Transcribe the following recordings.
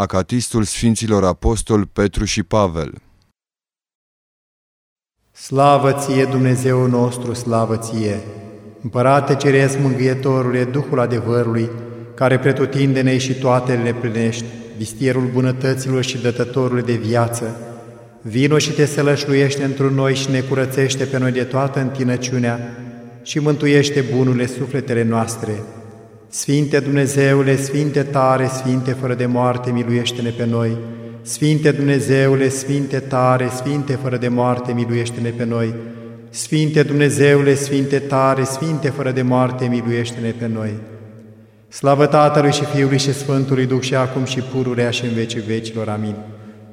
Acatistul Sfinților Apostoli Petru și Pavel Slavă ție, Dumnezeu nostru, slavă ție! Împărate Ceresc Mângâietorule, Duhul adevărului, care pretutindene și toate le plinești, vistierul bunătăților și dătătorul de viață, vino și te sălășluiește într noi și ne curățește pe noi de toată întinăciunea și mântuiește bunurile sufletele noastre. Sfinte Dumnezeule, Sfinte tare, Sfinte fără de moarte, miluiește-ne pe noi! Sfinte Dumnezeule, Sfinte tare, Sfinte fără de moarte, miluiește-ne pe noi! Sfinte Dumnezeule, Sfinte tare, Sfinte fără de moarte, miluiește-ne pe noi! Slavă Tatălui și Fiului și Sfântului Duh și acum și pururea și în vecii vecilor. Amin.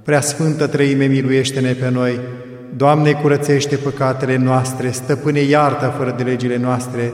Prea Sfântă Trăime, miluiește-ne pe noi! Doamne, curățește păcatele noastre, stăpâne iartă fără de legile noastre,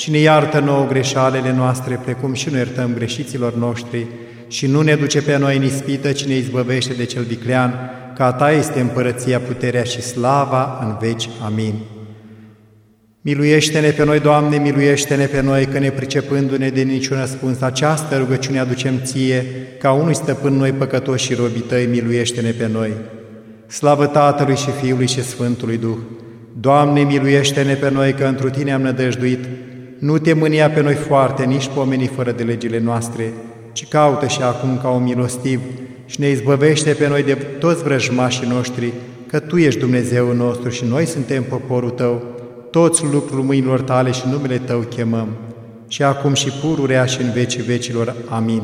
și ne iartă nouă greșalele noastre, precum și nu iertăm greșiților noștri, și nu ne duce pe noi în ispită, ci ne izbăvește de cel viclean, ca a Ta este împărăția, puterea și slava în veci. Amin. Miluiește-ne pe noi, Doamne, miluiește-ne pe noi, că ne pricepându-ne de niciun răspuns, această rugăciune aducem Ție, ca unui stăpân noi păcătoși și robii Tăi, miluiește-ne pe noi. Slavă Tatălui și Fiului și Sfântului Duh! Doamne, miluiește-ne pe noi, că întru Tine am nădăjduit, nu te mânia pe noi foarte, nici pomenii fără de legile noastre, ci caută și acum ca un milostiv și ne izbăvește pe noi de toți vrăjmașii noștri, că Tu ești Dumnezeu nostru și noi suntem poporul Tău, toți lucrul mâinilor Tale și numele Tău chemăm, și acum și pururea și în vecii vecilor. Amin.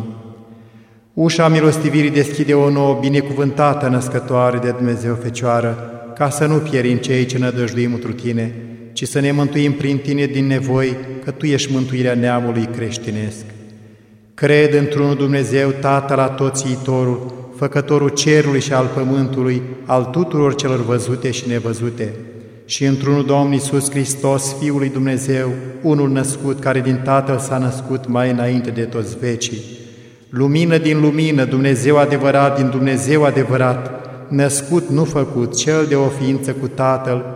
Ușa milostivirii deschide o nouă binecuvântată născătoare de Dumnezeu Fecioară, ca să nu pierim cei ce nădăjduim întru Tine, ci să ne mântuim prin Tine din nevoi, că Tu ești mântuirea neamului creștinesc. Cred într-unul Dumnezeu, Tatăl Atoțiitorul, Făcătorul cerului și al pământului, al tuturor celor văzute și nevăzute, și într-unul Domn Iisus Hristos, Fiul lui Dumnezeu, unul născut, care din Tatăl s-a născut mai înainte de toți vecii. Lumină din lumină, Dumnezeu adevărat din Dumnezeu adevărat, născut, nu făcut, cel de o ființă cu Tatăl,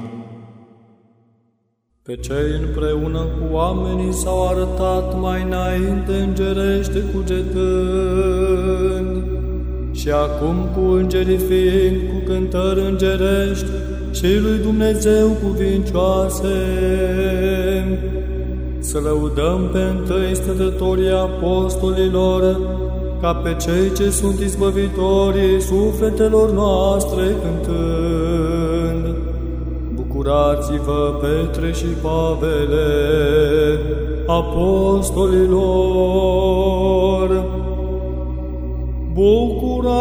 Pe cei împreună cu oamenii s-au arătat mai înainte îngerește cugetând, și acum cu îngerii fiind cu cântări îngerești și lui Dumnezeu cuvincioase. Să lăudăm pe întâi stătătorii apostolilor, ca pe cei ce sunt izbăvitorii sufletelor noastre cântând. Bucurați-vă, Petre și Pavele, apostolilor! Bucurați-vă,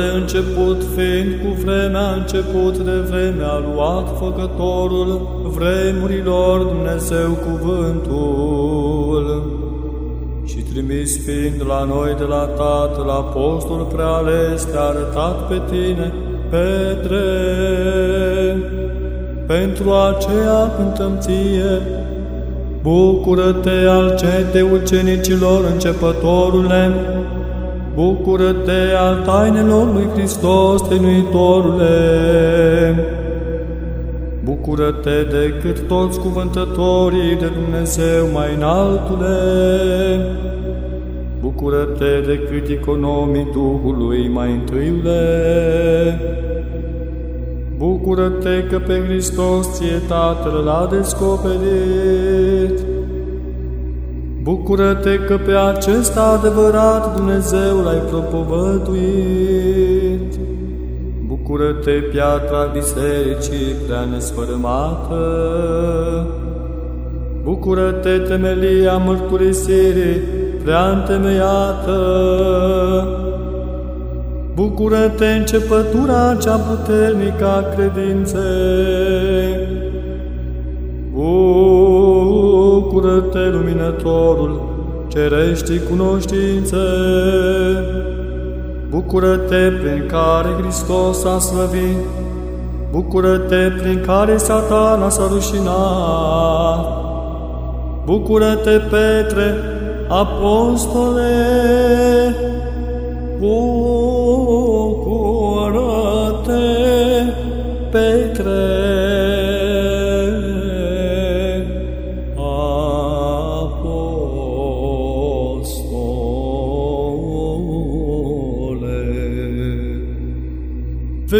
de început, fiind cu vremea început de vreme a luat Făcătorul vremurilor Dumnezeu cuvântul. Și trimis fiind la noi de la Tatăl Apostol preales te-a arătat pe tine Petre, pentru aceea cântăm ție, Bucură-te al cetei ucenicilor începătorule, Bucură-te al tainelor lui Hristos, tenuitorule. Bucură-te decât toți cuvântătorii de Dumnezeu mai înaltule. Bucură-te decât economii Duhului mai întâiule. Bucură-te că pe Hristos ție Tatăl l-a descoperit. Bucură-te că pe acesta adevărat Dumnezeu l-ai propovăduit. Bucură-te, piatra bisericii prea nesfărâmată. Bucură-te, temelia mărturisirii prea întemeiată. Bucură-te, începătura cea puternică a credinței. Bucură-te, luminătorul cereștii cunoștințe. Bucură-te prin care Hristos a slăvit, Bucură-te prin care satana s-a rușinat. Bucură-te, Petre, apostole, bucură-te,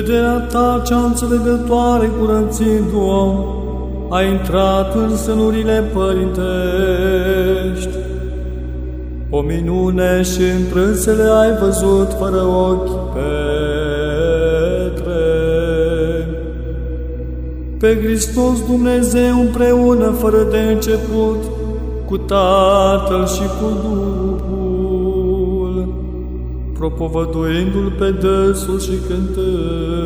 Vederea ta cea înțelegătoare curățindu-o, a intrat în sânurile părintești. O minune și întrânsele ai văzut fără ochi, Petre. Pe Hristos Dumnezeu împreună, fără de început, cu Tatăl și cu Duhul propovăduindu-l pe dânsul și cântând.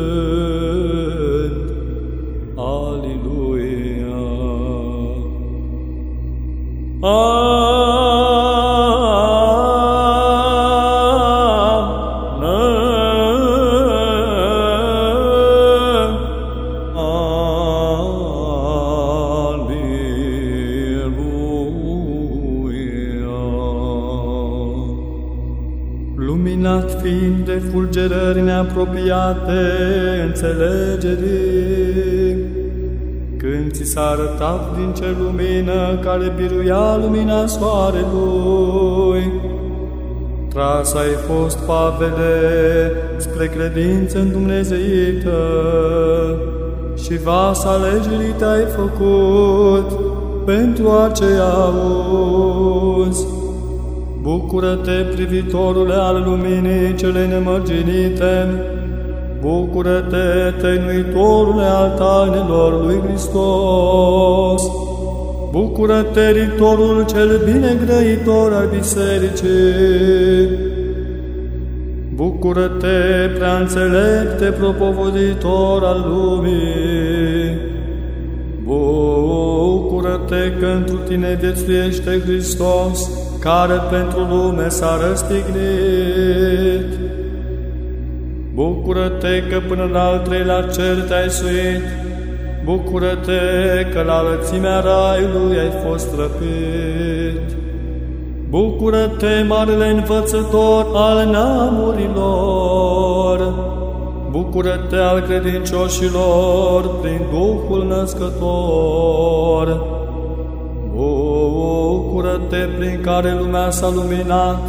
Luminat fiind de fulgerări neapropiate înțelegerii, când ți s-a arătat din ce lumină care biruia lumina soarelui, tras ai fost, Pavele, spre credință în Dumnezeită și vas alegerii te-ai făcut pentru aceea auzi. Bucură-te, privitorule al luminii cele nemărginite, Bucură-te, tăinuitorule al tainelor lui Hristos, Bucură-te, ritorul cel bine grăitor al bisericii, Bucură-te, prea înțelepte propovăditor al lumii, Bucură-te că întru tine viețuiește Hristos, care pentru lume s-a răstignit. Bucură-te că până la al treilea cer te-ai suit, Bucură-te că la lățimea raiului ai fost răpit. Bucură-te, marele învățător al neamurilor, Bucură-te al credincioșilor prin Duhul născător. Bucură-te prin care lumea s-a luminat,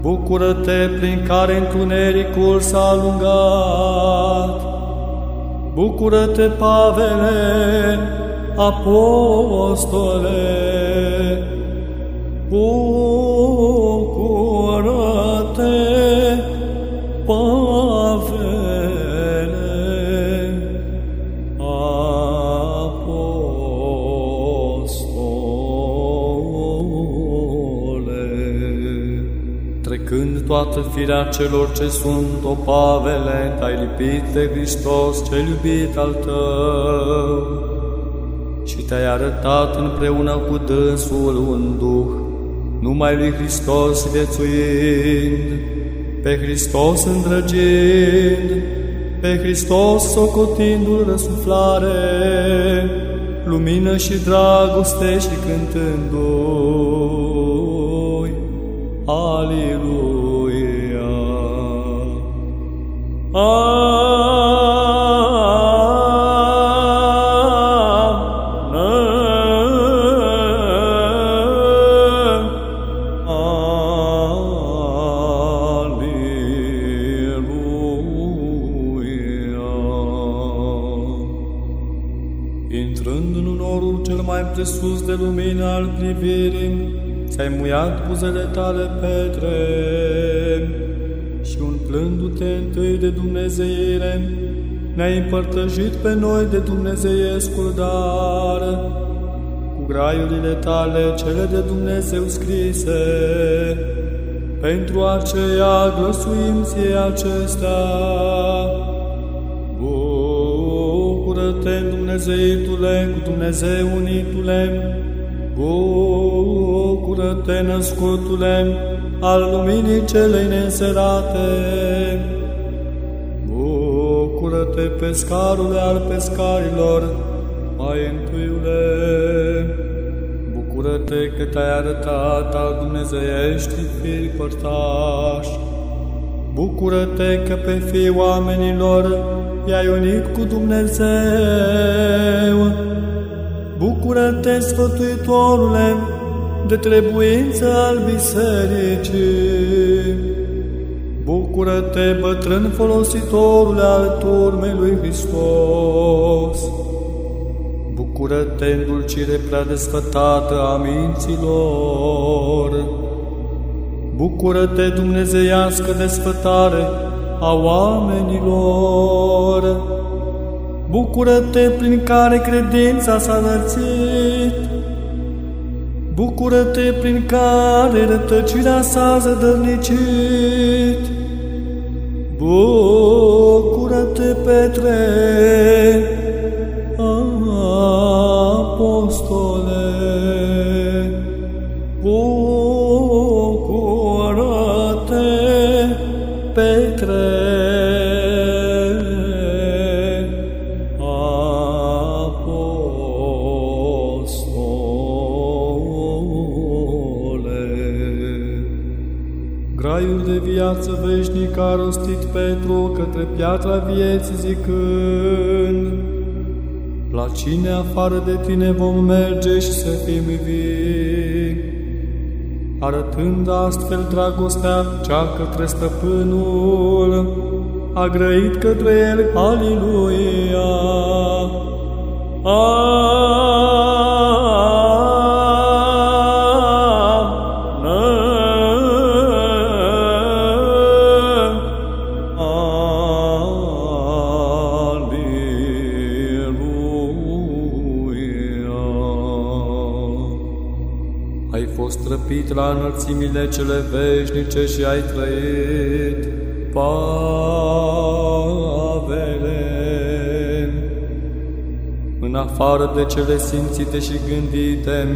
Bucură-te prin care întunericul s-a alungat. Bucură-te, Pavele, apostole, Bucură-te, toată firea celor ce sunt, o Pavele, te-ai lipit de Hristos cel iubit al tău și te-ai arătat împreună cu dânsul un Duh, numai lui Hristos viețuind, pe Hristos îndrăgind, pe Hristos socotindu-L răsuflare, lumină și dragoste și cântându-i. Împărtășit pe noi de Dumnezeiescul dar, cu graiurile tale cele de Dumnezeu scrise, pentru aceea glăsuim ție acestea. Bucură-te, Dumnezeitule, cu Dumnezeu unitule, Bucură-te, născutule, al luminii celei neînserate. Pescarule al pescarilor, mai întâiule. Bucură-te că te-ai arătat al dumnezeiești firi părtași. Bucură-te că pe fii oamenilor i-ai unit cu Dumnezeu. Bucură-te, sfătuitorule, de trebuință al bisericii. Bucură-te, bătrân folositorule al turmei lui Hristos. Bucură-te, îndulcire prea desfătată a minților. Bucură-te, dumnezeiască desfătare a oamenilor. Bucură-te prin care credința s-a înălțit. Bucură-te prin care rătăcirea s-a zădărnicit. Bucură-te, Petre, apostole. Viață veșnic a rostit Petru către piatra vieții zicând, La cine afară de tine vom merge și să fim vii? Arătând astfel dragostea cea către stăpânul, a grăit către el, Aliluia! Ai fost răpit la înălțimile cele veșnice și ai trăit, Pavele. În afară de cele simțite și gândite,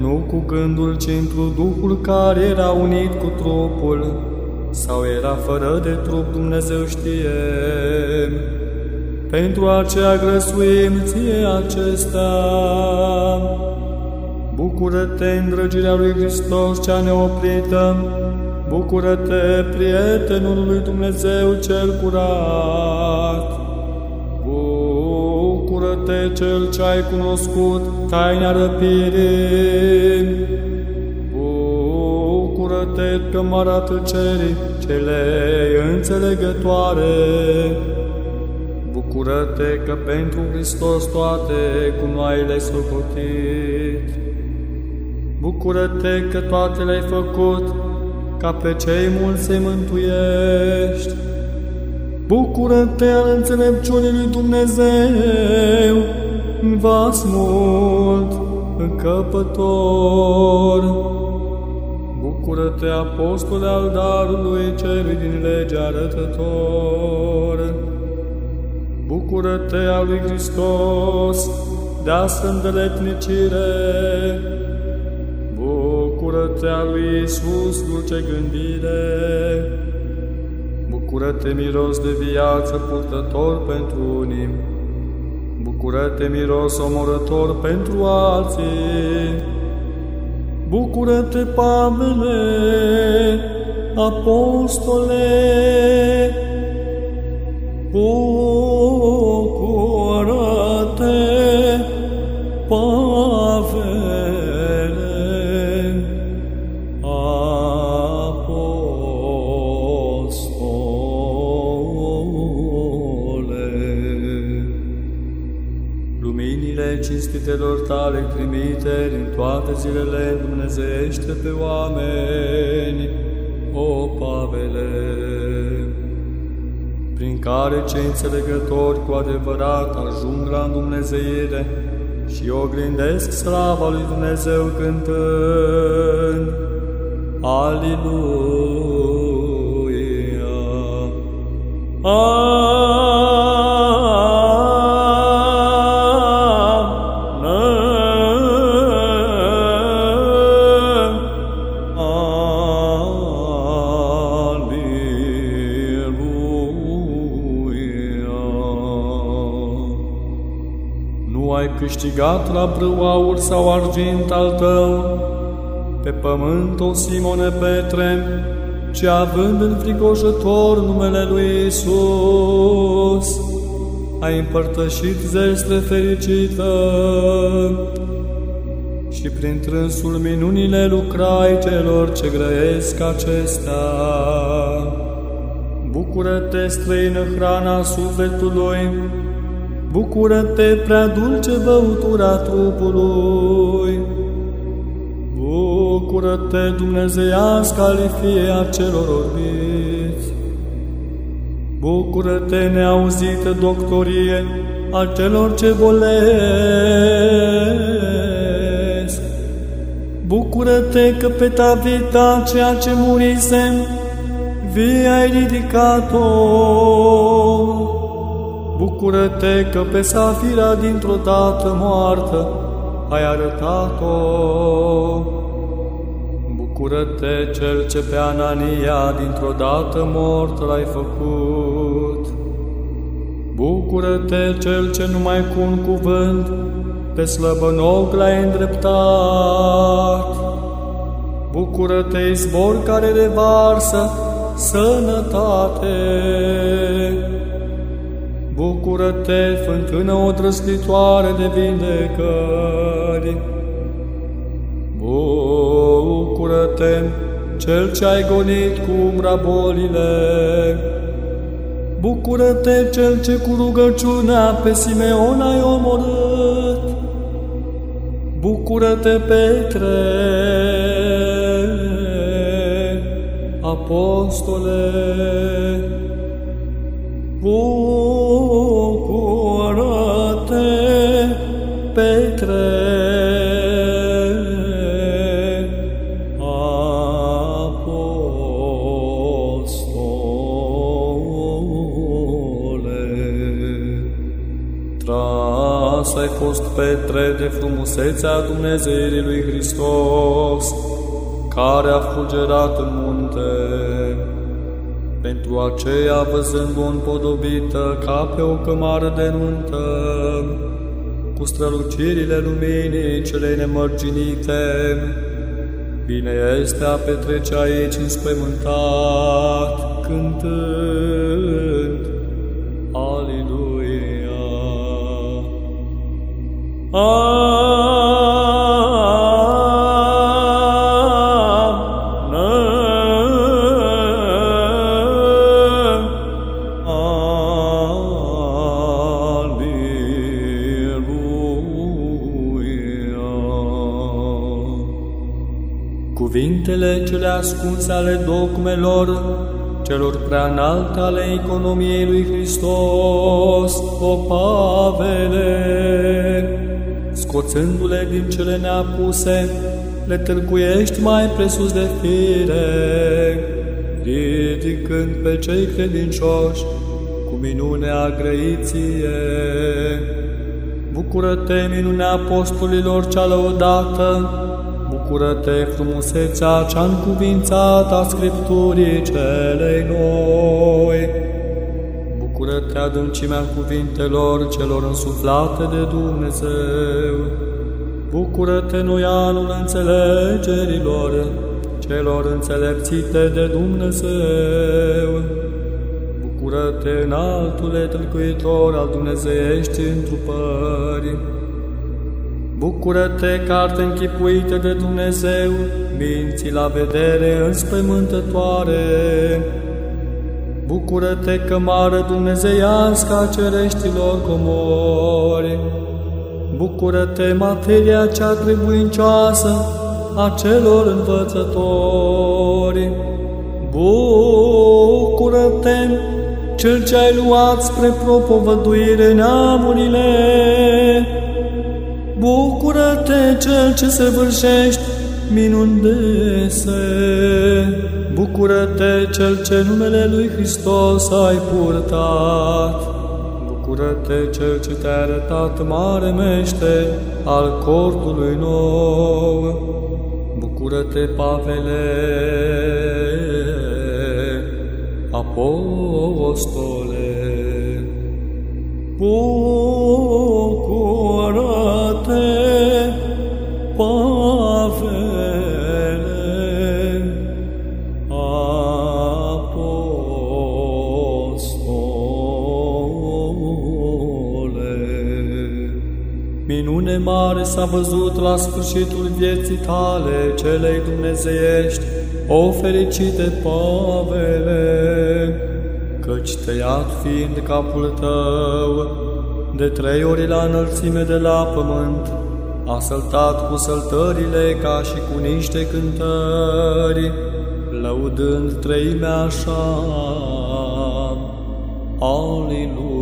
nu cu gândul, ci într Duhul care era unit cu trupul, sau era fără de trup, Dumnezeu știe. Pentru aceea grăsuim ție acestea. Bucură-te, îndrăgirea lui Hristos cea neoprită, Bucură-te, prietenul lui Dumnezeu cel curat. Bucură-te, cel ce ai cunoscut taina răpirii. Bucură-te, că mă arată cerii cele înțelegătoare. Bucură-te că pentru Hristos toate cu noi le-ai socotit. Bucură-te că toate le-ai făcut, ca pe cei mulți să-i mântuiești. Bucură-te al înțelepciunii lui Dumnezeu, în vas mult, încăpător. Bucură-te, apostole al darului celui din lege arătător. Bucură-te al lui Hristos, de-asta îndeletnicire. Bucură-te al lui Iisus, dulce gândire. Bucură-te, miros de viață, purtător pentru unii. Bucură-te, miros omorător pentru alții. Bucură-te, Pavele, apostole, bucură-te, cei înțelegători cu adevărat ajung la Dumnezeire și oglindesc slava lui Dumnezeu cântând. Aliluia! Câștigat la brâu aur sau argint al tău, pe pământ, o Simone Petre, ci având în fricoșător numele lui Isus, ai împărtășit zestre fericită și prin trânsul minunile lucrai celor ce grăiesc acestea. Bucură-te, străină hrana sufletului, bucură-te, prea dulce băutura trupului, bucură-te, dumnezeiască alifie a celor orbiți, bucură-te, neauzită doctorie a celor ce bolesc, bucură-te că pe Tavita ceea ce murise, vie ai ridicat-o. Bucură-te că pe Safira dintr-o dată moartă ai arătat-o. Bucură-te cel ce pe Anania dintr-o dată mort l-ai făcut. Bucură-te cel ce numai cu un cuvânt pe slăbănoc l-ai îndreptat. Bucură-te, izbor care revarsă sănătate. Bucură-te, fântână odrăslitoare de vindecări. Bucură-te, cel ce ai gonit cu umbra bolile. Bucură-te, cel ce cu rugăciunea pe Simeon ai omorât. Bucură-te, Petre, apostole, bucură-te, Tras ai fost, Petre, de frumusețea Dumnezeirii lui Hristos, care a fulgerat în munte. Pentru aceea, văzând-o împodobită ca pe o cămară de nuntă, cu strălucirile luminii celei nemărginite, bine este a petrece aici înspăimântat, cântând, Cuvintele cele ascunse ale dogmelor celor prea înalte ale economiei lui Hristos, o Pavele, scoțându-le din cele neapuse, le târguiești mai presus de fire, ridicând pe cei credincioși cu minunea grăiție. Bucură-te, minunea apostolilor cea lăudată, Bucură-te, frumusețea cea încuvințat a Scripturii celei noi. Bucură-te, adâncimea cuvintelor celor însuflate de Dumnezeu. Bucură-te, noianul înțelegerilor celor înțelepțite de Dumnezeu. Bucură-te, înaltule tâlcuitor al Dumnezeiești întrupări. Bucură-te, carte închipuită de Dumnezeu, minții la vedere înspăimântătoare. Bucură-te, cămară dumnezeiască a cereștilor comori. Bucură-te, materia cea trebuincioasă a celor învățători. Bucură-te, cel ce ai luat spre propovăduire neamurile. Bucură-te, cel ce se vârșești minundese. Bucură-te, cel ce numele lui Hristos ai purtat. Bucură-te, cel ce te-a arătat mare mește al cortului nou. Bucură-te, Pavele, apostole. Bucură-te, s-a văzut la sfârșitul vieții tale, celei dumnezeiești, o fericite Pavele, căci tăiat fiind capul tău, de trei ori la înălțime de la pământ, a săltat cu săltările ca și cu niște cântări, lăudând treimea așa. Aleluia!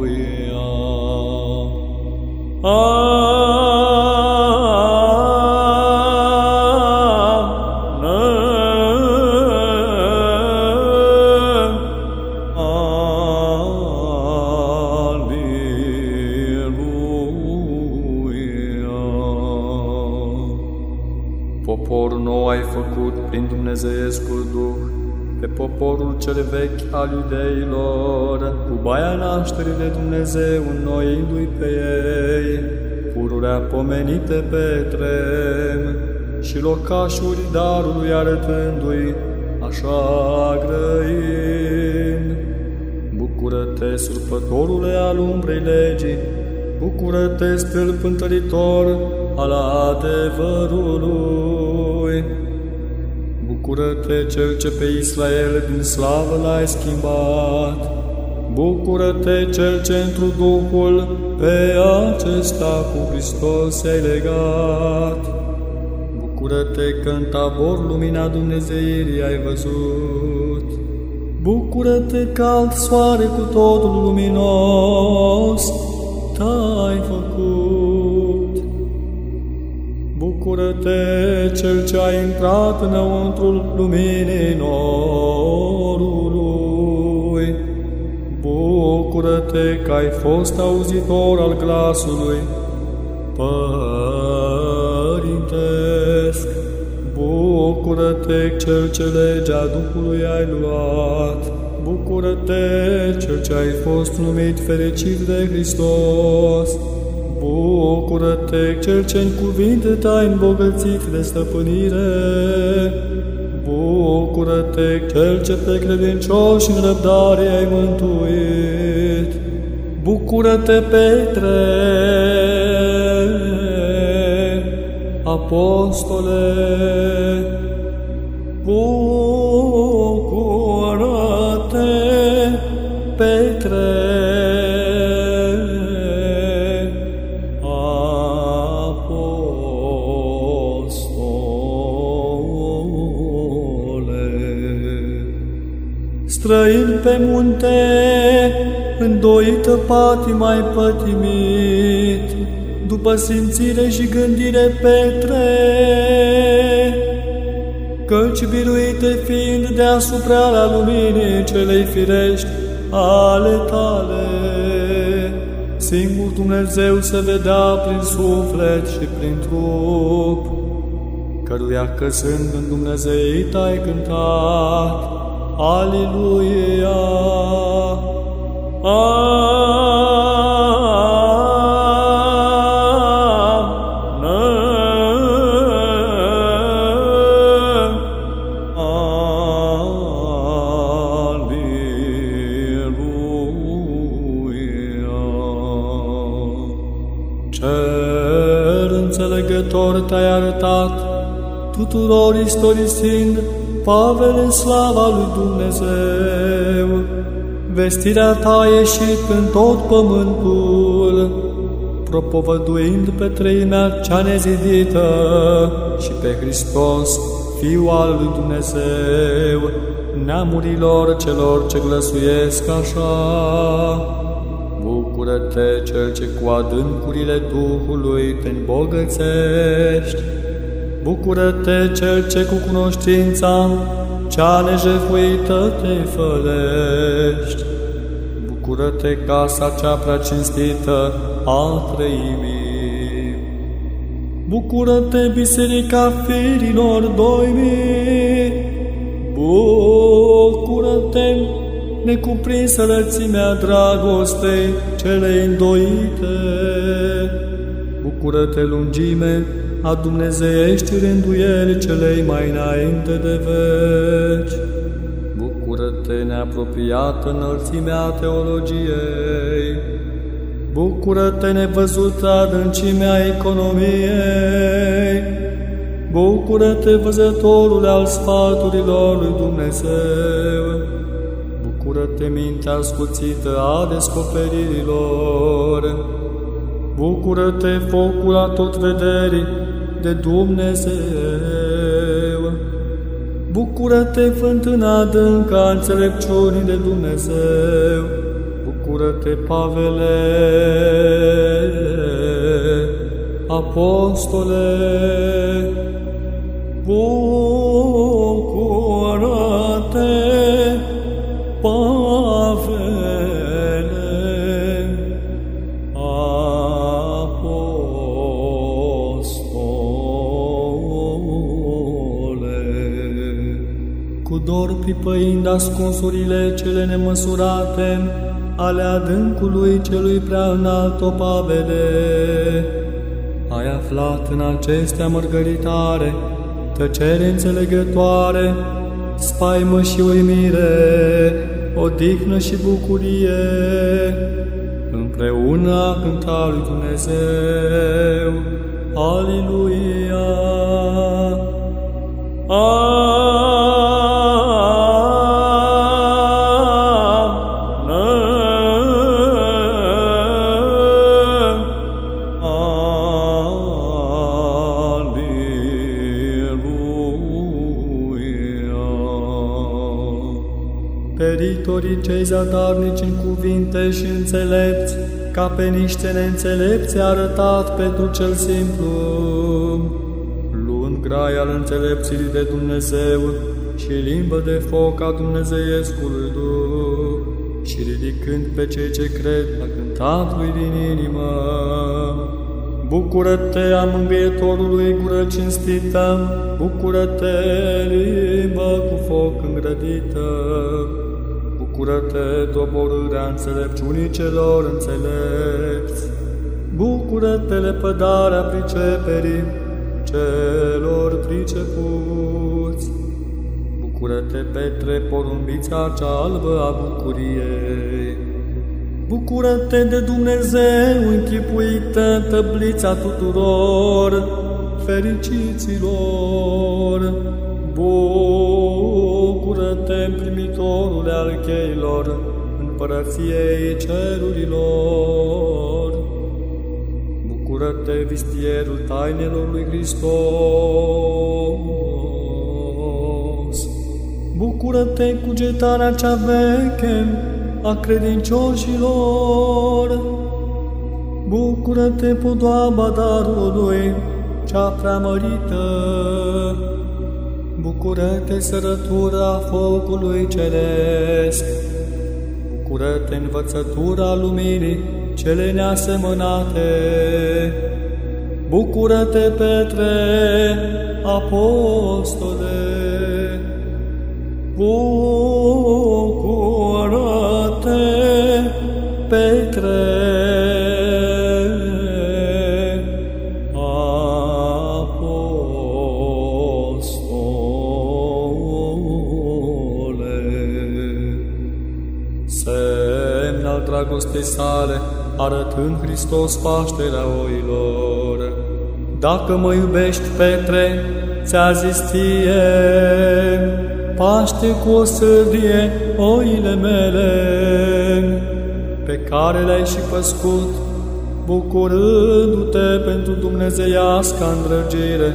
Poporul cel vechi al iudeilor, cu baia nașterii de Dumnezeu înnoindu-i pe ei, pururea pomenite pe trem și locașuri darului arătându-i așa grăind. Bucură-te, surpătorule al umbrei legii, bucură-te, stâlp întăritor al adevărului. Bucură-te, cel ce pe Israel din slavă l-ai schimbat. Bucură-te, cel ce întru Duhul pe acesta cu Hristos ai legat. Bucură-te că în tabor lumina Dumnezeirii ai văzut. Bucură-te că alt soare cu totul luminos t-ai făcut. Bucură-te, cel ce ai intrat înăuntrul luminii norului. Bucură-te că ai fost auzitor al glasului părintesc. Bucură-te, cel ce legea Duhului ai luat. Bucură-te, cel ce ai fost numit fericit de Hristos. Bucură-te, cel ce în cuvinte te-ai îmbogățit de stăpânire. Bucură-te, cel ce pe credincioși în răbdare ai mântuit. Bucură-te, Petre, apostole, bucură-te, îndoită patima ai pătimit, după simțire și gândire Petre, căci biruite fiind deasupra la luminii celei firești ale tale, singur Dumnezeu se vedea prin suflet și prin trup, căruia căsând în Dumnezeit ai cântat. Aliluia! Cer înțelegător te-ai arătat, tuturor istorisind Pavel în slava lui Dumnezeu. Vestirea ta a ieșit în tot pământul, propovăduind pe treimea cea nezidită și pe Hristos, Fiul al lui Dumnezeu, neamurilor celor ce glăsuiesc așa. Bucură-te, Cel ce cu adâncurile Duhului te îmbogățești, Bucură-te, Cel ce cu cunoștința cea nejefuită te fălești. Bucură-te, casa cea prea cinstită a trăimii. Bucură-te, biserica firilor doimii. Bucură-te, necuprinsă lățimea dragostei cele îndoite. Bucură-te, lungime, a dumnezeiești rânduieli celei mai înainte de veci. Bucură-te, neapropiată înălțimea teologiei. Bucură-te, nevăzută adâncimea economiei. Bucură-te, văzătorul al sfaturilor lui Dumnezeu. Bucură-te, mintea scuțită a descoperirilor. Bucură-te, focul a tot vederii, de Dumnezeu. Bucură-te, fântâna adâncă a înțelepciunii de Dumnezeu. Bucură-te, Pavele, apostole. Bucură-te, pipăind ascunsurile cele nemăsurate ale adâncului celui prea înalt opavele. Ai aflat în acestea mărgăritare, tăcere înțelegătoare, spaimă și uimire, odihnă și bucurie, împreună a cânta lui Dumnezeu. Aleluia! Aleluia! Cei zadarnici în cuvinte și înțelepți, ca pe niște neînțelepți arătat pentru cel simplu, luând grai al înțelepțirii de Dumnezeu și limbă de foc a Dumnezeiescului Duh, și ridicând pe cei ce cred la cântatului din inimă. Bucură-te a mângâietorului gură cinstită, Bucură-te, limbă cu foc îngrădită, Bucură-te, doborârea înțelepciunii celor înțelepți, Bucură-te, lepădarea priceperii celor pricepuți, Bucură-te, Petre, porumbița cea albă a bucuriei, Bucură-te de Dumnezeu închipuită, tăblița tuturor fericiților, Bucură-te, primitorule al cheilor, împărăției cerurilor. Bucură-te, vistierul tainelor lui Hristos. Bucură-te, cugetarea cea veche a credincioșilor. Bucură-te, podoaba darului, cea preamărită. Bucură-te, sărătura focului ceresc! Bucură-te, învățătura luminii cele neasemănate! Bucură-te, Petre, apostole, bucură-te, dragostei sale, arătând Hristos Pașterea oilor. Dacă mă iubești, Petre, ți-a zis ție, paște cu o sârdie oile mele, pe care le-ai și păscut, bucurându-te pentru dumnezeiasca îndrăgire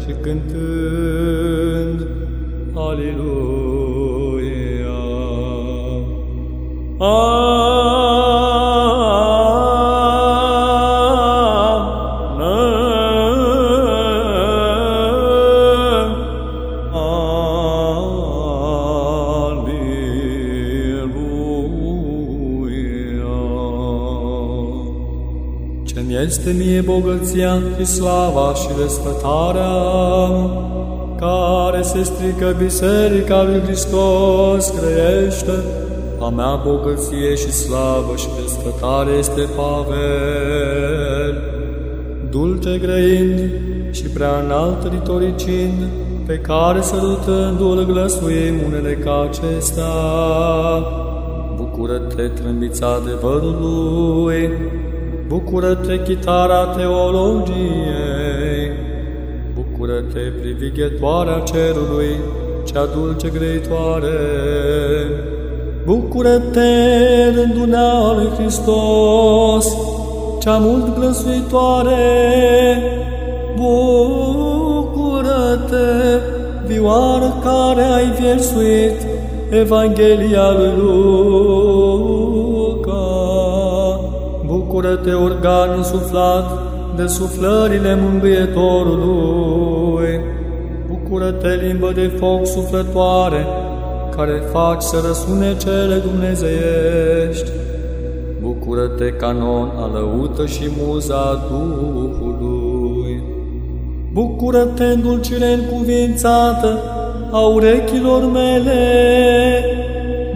și cântând Aliluia. Aleluia. Mie bogăția și slava și desfătarea, care se strică Biserica lui Hristos, crește, a mea bogăție și slavă și desfătare este Pavel, dulce grăind și prea înalt ritoricind, pe care sărutându-l glăsuim unele ca acestea. Bucură-te, trâmbița adevărului, Bucură-te, chitara teologiei, Bucură-te, privighetoarea cerului, cea dulce grăitoare, Bucură-te, rândunea lui Hristos, cea mult glăsuitoare, Bucură-te, vioară care ai viersuit Evanghelia lui Luca. Bucură-te, organ suflat de suflările Mângâietorului. Bucură-te, limbă de foc suflătoare, care faci să răsune cele dumnezeiești. Bucură-te, canon alăută și muza Duhului. Bucură-te, îndulcire încuvințată a urechilor mele.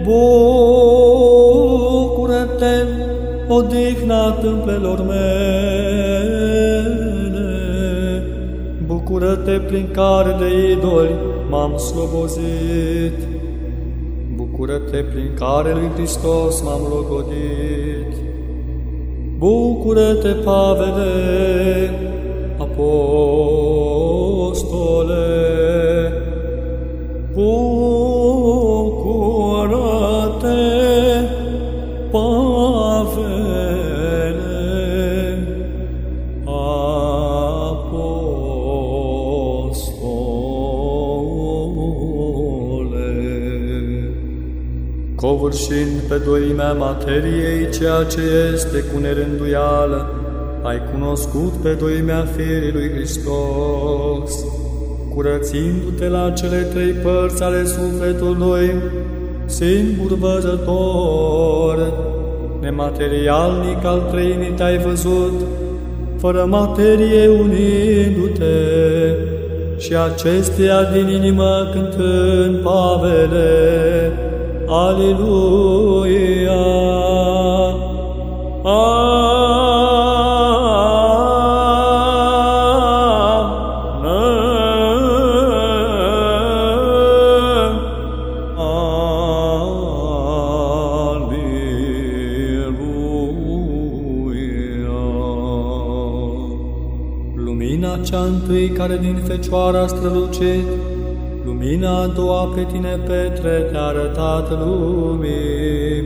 Bucură-te, odihna tâmplelor mele. Bucură-te prin care de idoli m-am slobozit. Bucură-te prin care lui Hristos m-am logodit. Bucură-te, Pavele, apostole, bucură-te, covârșind pe doimea materiei ceea ce este cu nerânduială, ai cunoscut pe doimea firii lui Hristos, curățindu-te la cele trei părți ale sufletului, singur văzător, nematerialnic al trăimii te-ai văzut, fără materie unindu-te, și acestea din inimă cântând Pavele, Aleluia. Lumina cea întâi care din Fecioara strălucit, Lumina a doua pe tine, Petre, te-a arătat lumii,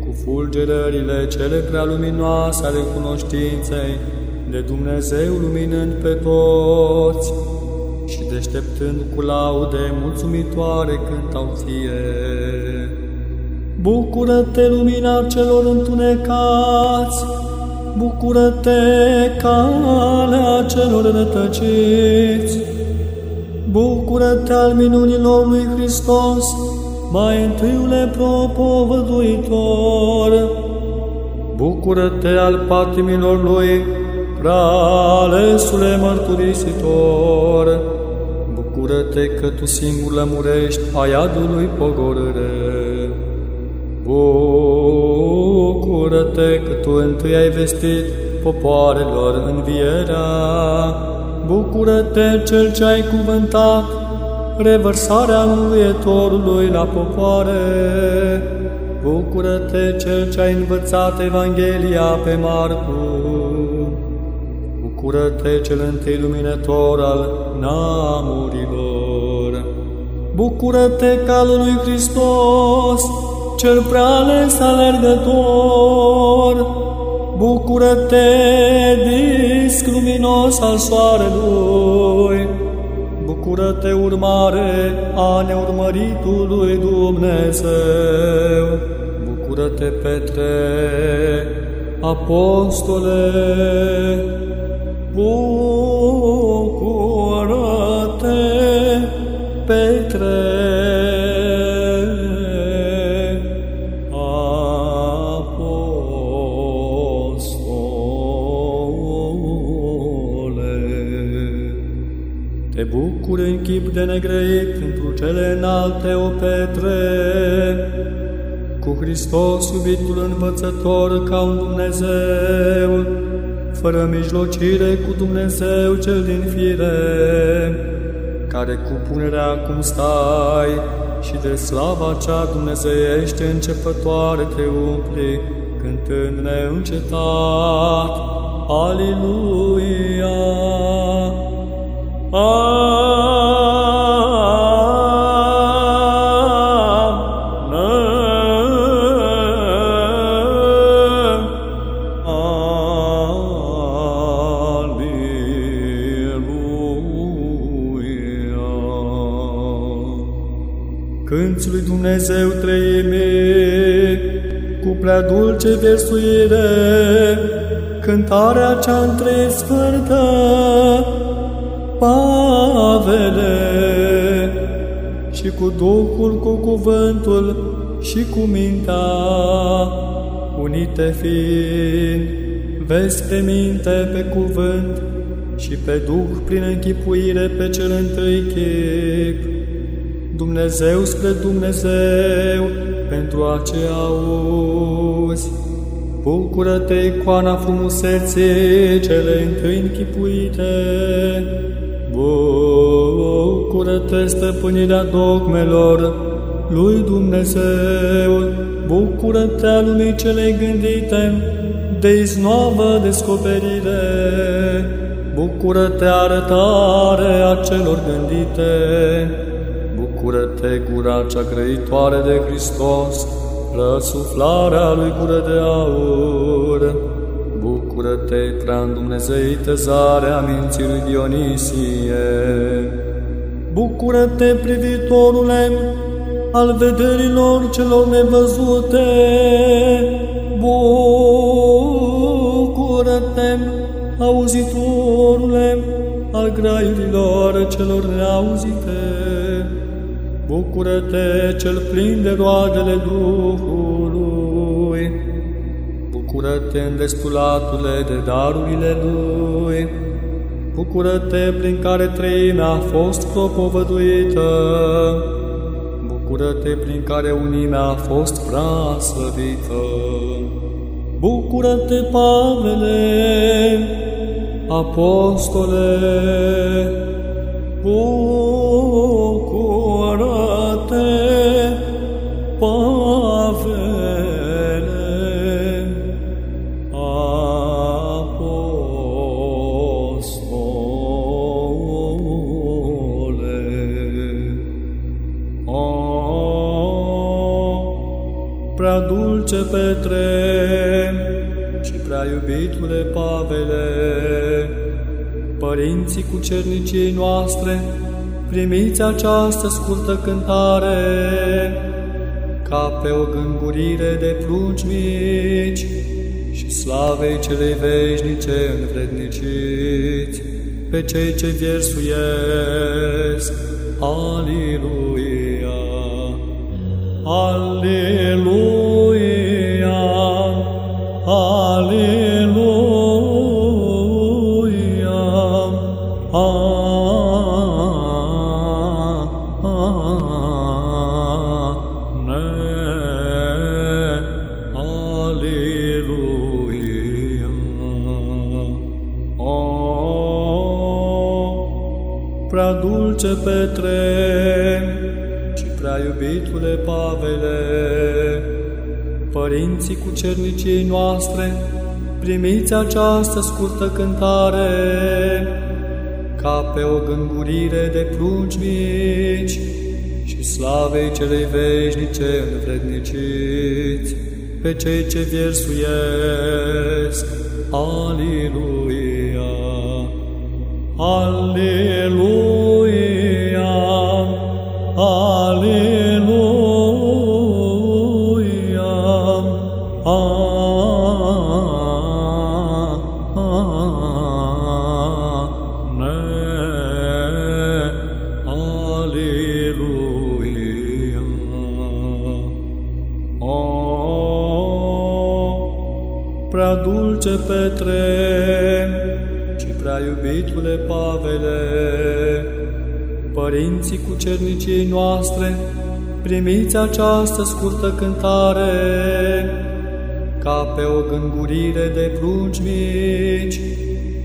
cu fulgerările cele prea luminoase ale cunoștinței, de Dumnezeu luminând pe toți și deșteptând cu laude mulțumitoare cântau ție. Bucură-te, lumina celor întunecați, bucură-te, calea celor rătăciți, Bucură-te al minunilor lui Hristos, mai întâiule propovăduitor. Bucură-te al patimilor lui, prea alesule mărturisitor. Bucură-te că Tu singur lămurești a iadului pogorâre. Bucură-te că Tu întâi ai vestit popoarelor învierea. Bucură-te Cel ce ai cuvântat revărsarea învietorului la popoare. Bucură-te Cel ce ai învățat Evanghelia pe Marcu. Bucură-te Cel întâi luminător al namurilor. Bucură-te calul lui Hristos, cel prea ales alergător. Bucură-te, disc luminos al soarelui. Bucură-te, urmare a neurmăritului Dumnezeu. Bucură-te, Petre, apostole. Bucură-te, Petre, Te bucuri în chip de negreit pentru cele înalte, o Petre, cu Hristos, iubitul învățător, ca un Dumnezeu, fără mijlocire cu Dumnezeu cel din fire, care cu punerea cum stai și de slava cea dumnezeiește începătoare te umpli, cântând neîncetat. Aleluia! Cânți lui Dumnezeu treime, cu prea dulce versuire, cântarea cea între sfântă, Pavele, și cu Duhul, cu cuvântul și cu mintea, unite fiind, vezi pe minte, pe cuvânt și pe Duh prin închipuire pe cel întâi chip. Dumnezeu spre Dumnezeu, pentru aceea auzi. Bucură-te, icoana frumuseții cele întâi închipuite. Bucură-te, stăpânirea dogmelor lui Dumnezeu. Bucură-te a lumii celei gândite, de iznoavă descoperire. Bucură-te arătare a celor gândite. Bucură-te gura cea grăitoare de Hristos, răsuflarea lui gură de aur. Bucură-te, prea Dumnezeită zarea minții lui Dionisie. Bucură-te, privitorule, al vederilor celor nevăzute. Bucură-te, auzitorule, al graiurilor celor neauzite. Bucură-te, cel plin de roadele Duhului. Bucură-te, îndestulatule de darurile Lui. Bucură-te, prin care treimea a fost propovăduită. Bucură-te, prin care unimea a fost prea slăvită. Bucură-te, Pavele, apostole, bucură-te, Petre și prea iubitule Pavele, părinții cu cernicii noastre, primiți această scurtă cântare, ca pe o gângurire de prunci mici și slavei celei veșnice învredniciți pe cei ce viersuiesc. Aleluia! Aleluia! Dulce Petre și prea iubitule Pavele, părinții cu cerniciei noastre, primiți această scurtă cântare, ca pe o gângurire de prunci mici și slavei celei veșnice învredniciți pe cei ce viersuiesc. Aleluia! Aleluia! Prea dulce Petre și prea iubitule Pavele, părinții cu cerniciei noastre, primiți această scurtă cântare, ca pe o gângurire de prunci mici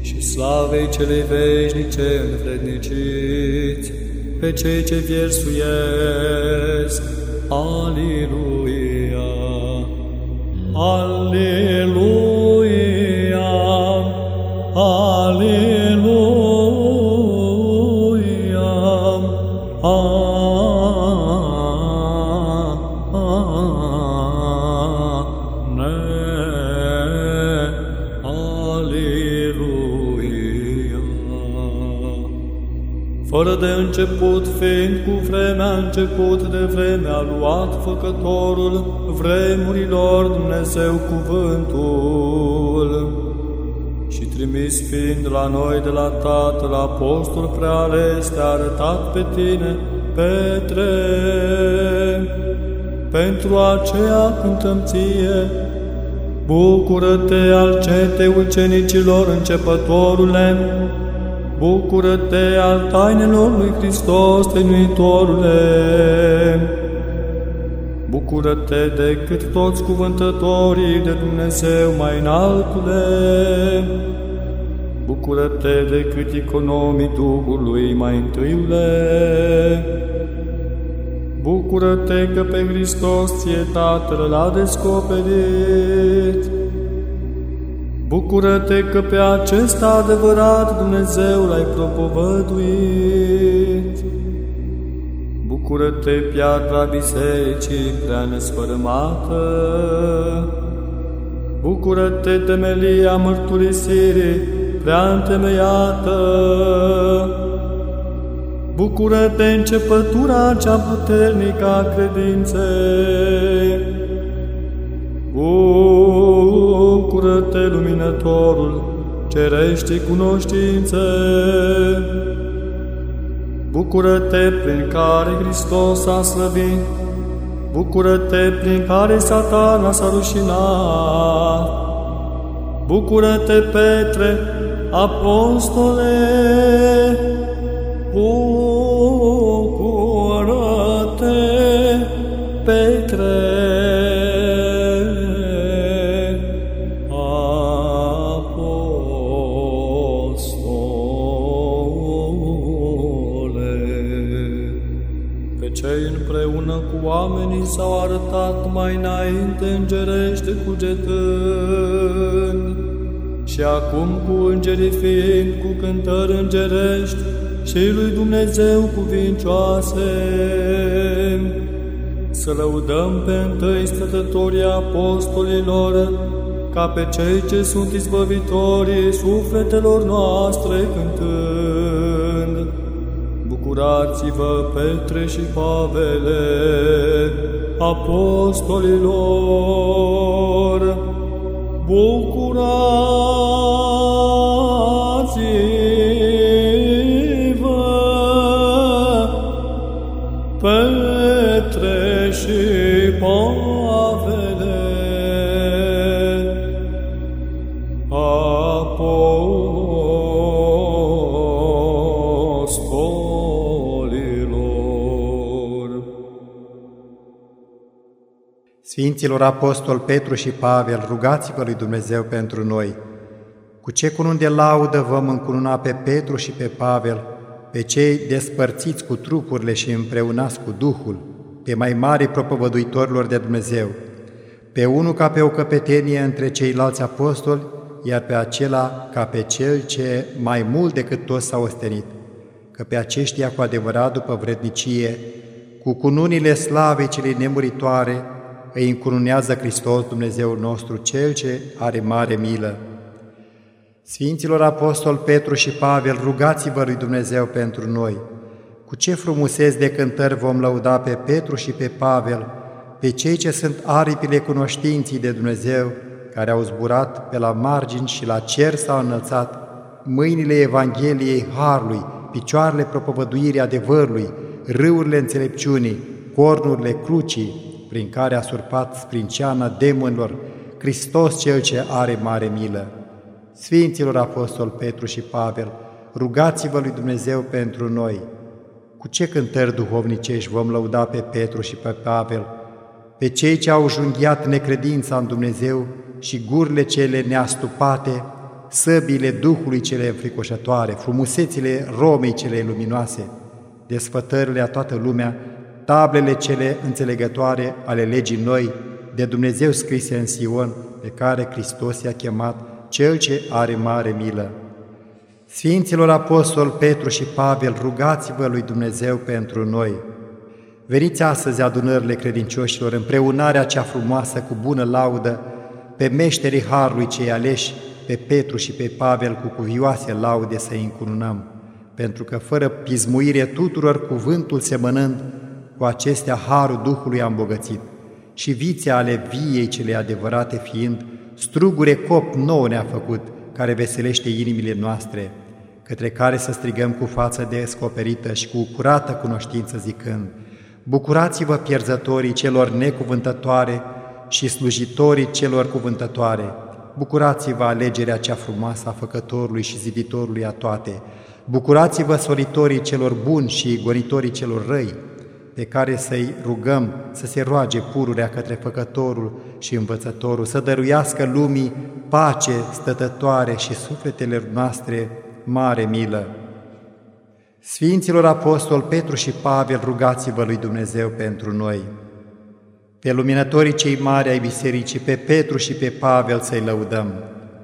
și slavei celei veșnice învredniciți pe cei ce viersuiesc. Aleluia! De început, fiind cu vremea început de vreme, a luat făcătorul vremurilor Dumnezeu cuvântul și trimis fiind la noi de la Tatăl Apostol preales, te-a arătat pe tine, Petre. Pentru aceea cântăm ție, Bucură-te al cetei ucenicilor începătorule, Bucură-te al tainelor lui Hristos, tenuitorule. Bucură-te decât toți cuvântătorii de Dumnezeu mai înaltule. Bucură-te decât economii Duhului mai întâiule. Bucură-te că pe Hristos ție Tatăl l-a descoperit. Bucură-te că pe acesta adevărat Dumnezeu l-ai propovăduit. Bucură-te, piatra bisericii prea nesfărâmată. Bucură-te, temelia mărturisirii prea întemeiată. Bucură-te, începătura cea puternică a credinței. Bucură-te, luminătorul cerești cunoștințe. Bucură-te prin care Hristos a slăvit, Bucură-te prin care satana s-a rușinat, Bucură-te, Petre, apostole, Bucură-te, Petre, arătat mai înainte îngerește cugetând, și acum cu îngerii fiind cu cântări îngerești și lui Dumnezeu cuvincioase. Să lăudăm pe întâi stătătorii apostolilor, ca pe cei ce sunt izbăvitorii sufletelor noastre cântând. Bucurați-vă, Petre și Pavele, apostolilor! Bucurați-vă, Sfinților Apostol Petru și Pavel, rugați-vă lui Dumnezeu pentru noi. Cu ce cunun de laudă vom încununa pe Petru și pe Pavel, pe pe cei despărțiți cu trupurile și împreunați cu Duhul, pe mai mari propovăduitorilor de Dumnezeu, pe unul ca pe o căpetenie între ceilalți apostoli, iar pe acela ca pe cel ce mai mult decât toți s-a ostenit, că pe aceștia cu adevărat după vrednicie, cu cununile slavei celei nemuritoare, îi încununează Hristos Dumnezeul nostru, Cel ce are mare milă. Sfinților Apostol Petru și Pavel, rugați-vă lui Dumnezeu pentru noi. Cu ce frumuseți de cântări vom lăuda pe Petru și pe Pavel, pe cei ce sunt aripile cunoștinții de Dumnezeu, care au zburat pe la margini și la cer s-au înălțat, mâinile Evangheliei Harului, picioarele propovăduirii adevărului, râurile înțelepciunii, cornurile crucii, prin care a surpat sprinceana demonilor, Hristos cel ce are mare milă. Sfinților Apostol Petru și Pavel, rugați-vă lui Dumnezeu pentru noi. Cu ce cântări duhovnicești vom lăuda pe Petru și pe Pavel, pe cei ce au junghiat necredința în Dumnezeu și gurile cele neastupate, săbile Duhului cele înfricoșătoare, frumusețile Romei cele luminoase, desfătările a toată lumea, tablele cele înțelegătoare ale legii noi, de Dumnezeu scrise în Sion, pe care Hristos i-a chemat Cel ce are mare milă. Sfinților Apostol Petru și Pavel, rugați-vă lui Dumnezeu pentru noi. Veniți astăzi adunările credincioșilor, împreunarea cea frumoasă cu bună laudă, pe meșterii Harului cei aleși, pe Petru și pe Pavel cu cuvioase laude să-i încununăm, pentru că fără pismuire tuturor cuvântul semănând, cu acestea Harul Duhului a îmbogățit și vițe ale viei cele adevărate fiind, strugure cop nou ne-a făcut, care veselește inimile noastre, către care să strigăm cu față descoperită și cu curată cunoștință zicând, Bucurați-vă pierzătorii celor necuvântătoare și slujitorii celor cuvântătoare, bucurați-vă alegerea cea frumoasă a Făcătorului și Ziditorului a toate, bucurați-vă solitorii celor buni și gonitorii celor răi, pe care să-i rugăm să se roage pururea către Făcătorul și Învățătorul, să dăruiască lumii pace stătătoare și sufletele noastre mare milă. Sfinților Apostol Petru și Pavel, rugați-vă lui Dumnezeu pentru noi. Pe luminătorii cei mari ai bisericii, pe Petru și pe Pavel să-i lăudăm,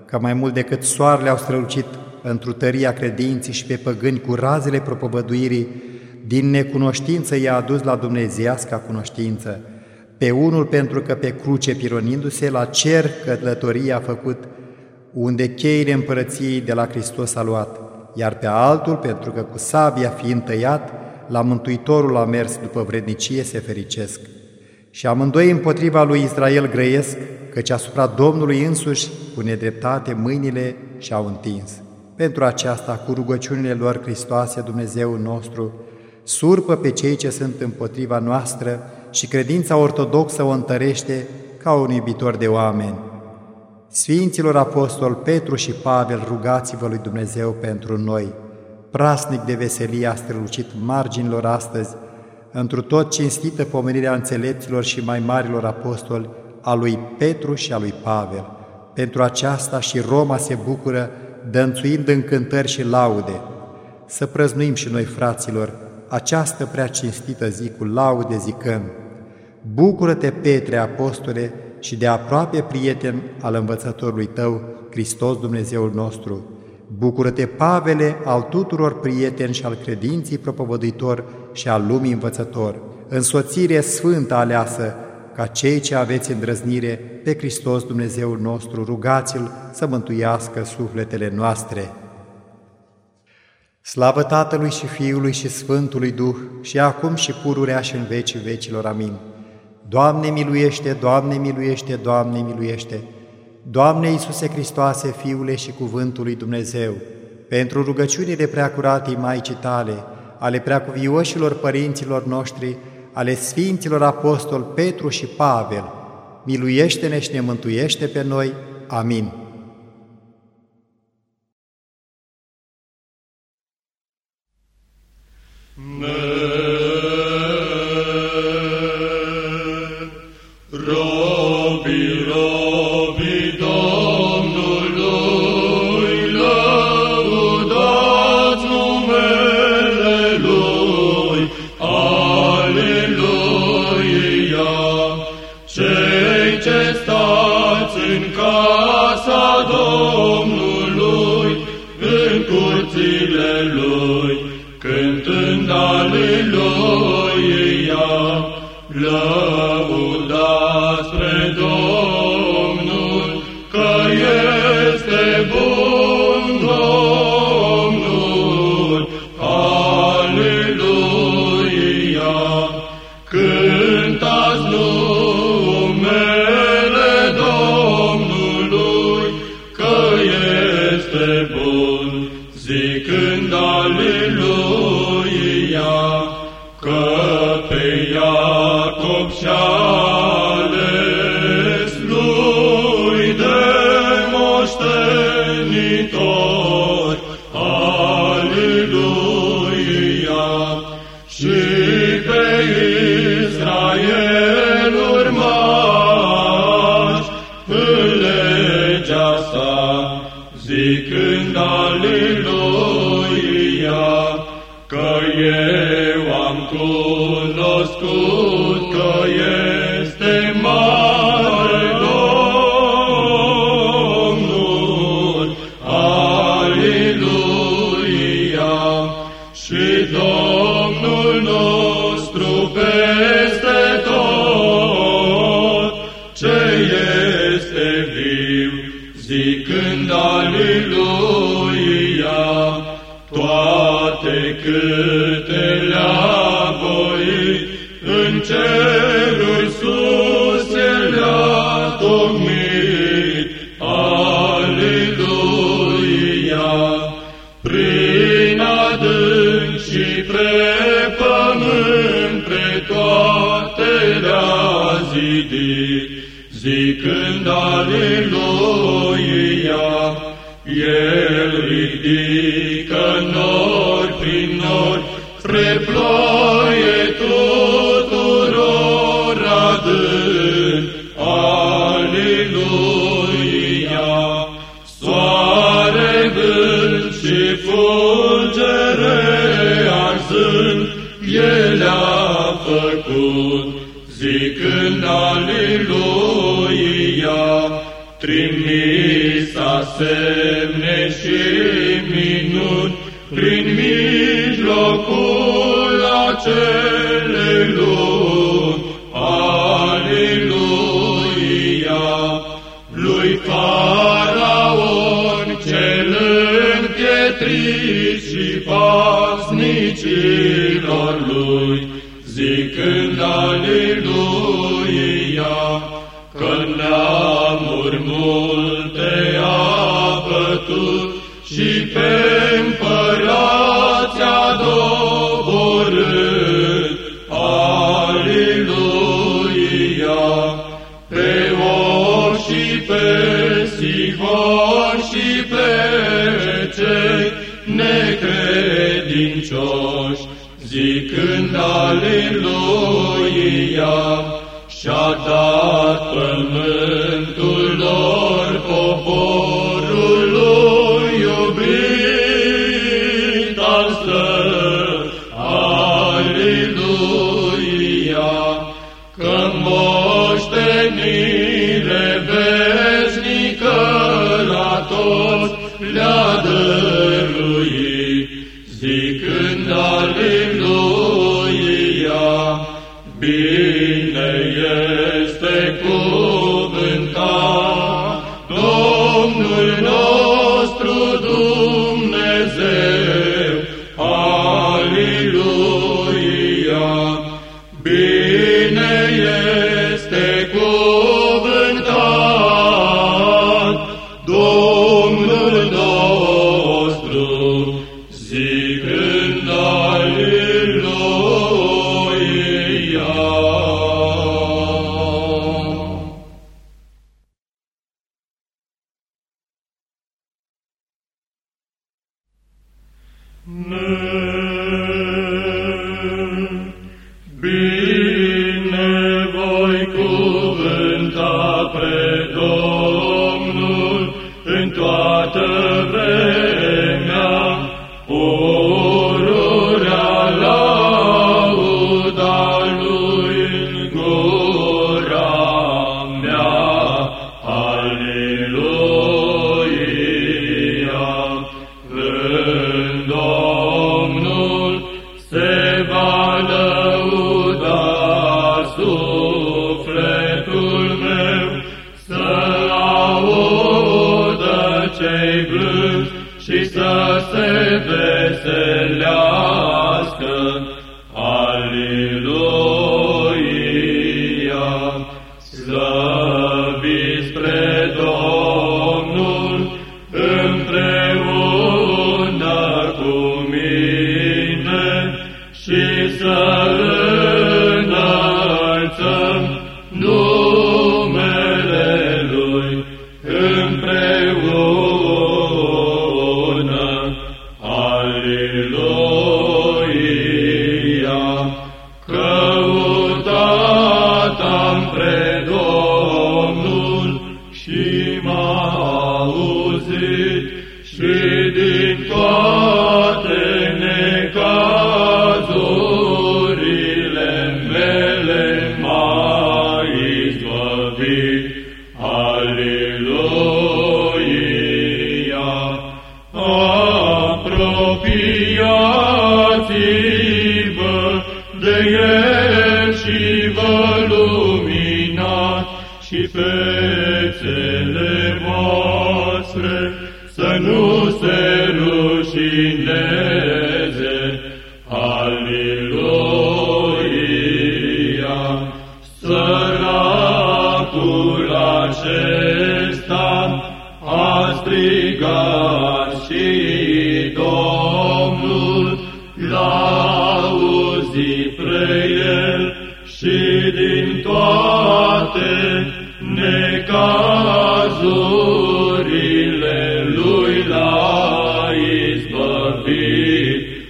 că mai mult decât soarele au strălucit într tăria credinții și pe păgâni cu razele propovăduirii, din necunoștință i-a adus la dumnezeiasca cunoștință, pe unul pentru că pe cruce pironindu-se la cer cătlătorie a făcut, unde cheile împărăției de la Hristos a luat, iar pe altul pentru că cu sabia fiind tăiat, la Mântuitorul a mers după vrednicie se fericesc. Și amândoi împotriva lui Israel grăiesc, căci asupra Domnului însuși, cu nedreptate, mâinile și-au întins. Pentru aceasta, cu rugăciunile lor Hristoase, Dumnezeu nostru, surpă pe cei ce sunt împotriva noastră și credința ortodoxă o întărește ca un iubitor de oameni. Sfinților Apostol Petru și Pavel, rugați-vă lui Dumnezeu pentru noi. Prasnic de veselie a strălucit marginilor astăzi, întru tot cinstită pomenirea înțelepților și mai marilor apostoli, a lui Petru și a lui Pavel. Pentru aceasta și Roma se bucură, dănțuind încântări și laude. Să prăznuim și noi, fraților, această prea cinstită zi cu laude zicând, Bucură-te, Petre, apostole, și de aproape prieten al învățătorului tău, Hristos Dumnezeul nostru. Bucură-te, Pavele, al tuturor prieteni și al credinții propovăduitor și al lumii învățător, însoțire sfântă aleasă, ca cei ce aveți îndrăznire pe Hristos Dumnezeul nostru, rugați-L să mântuiască sufletele noastre. Slavă Tatălui și Fiului și Sfântului Duh, și acum și pururea și în vecii vecilor. Amin. Doamne miluiește, Doamne miluiește, Doamne miluiește! Doamne Iisuse Hristoase, Fiule și Cuvântul lui Dumnezeu, pentru rugăciunile preacuratei Maicii Tale, ale preacuvioșilor părinților noștri, ale Sfinților Apostol Petru și Pavel, miluiește-ne și ne mântuiește pe noi. Amin. cunoscut că este mare Domnul, Aliluia, și Domnul nostru peste tot, ce este viu, zicând Aliluia, toate când de los în aleluia și-a dat până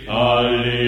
Alleluia.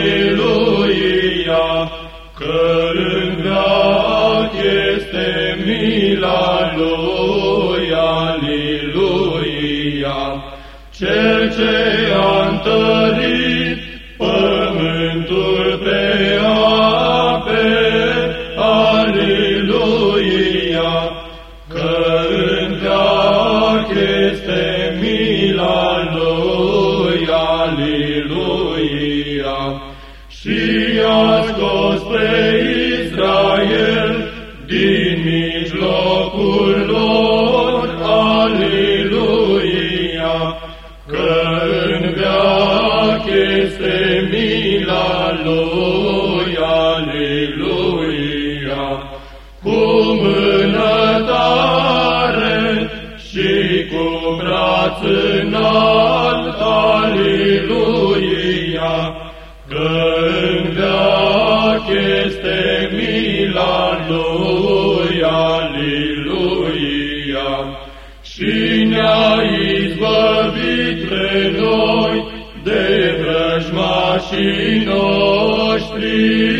Aleluia, că în veac este mila lui, Aleluia. Cel ce înalt, aleluia, când veac este mila lui, aleluia, și ne-a izbăvit pe noi de vrăjmașii noștri.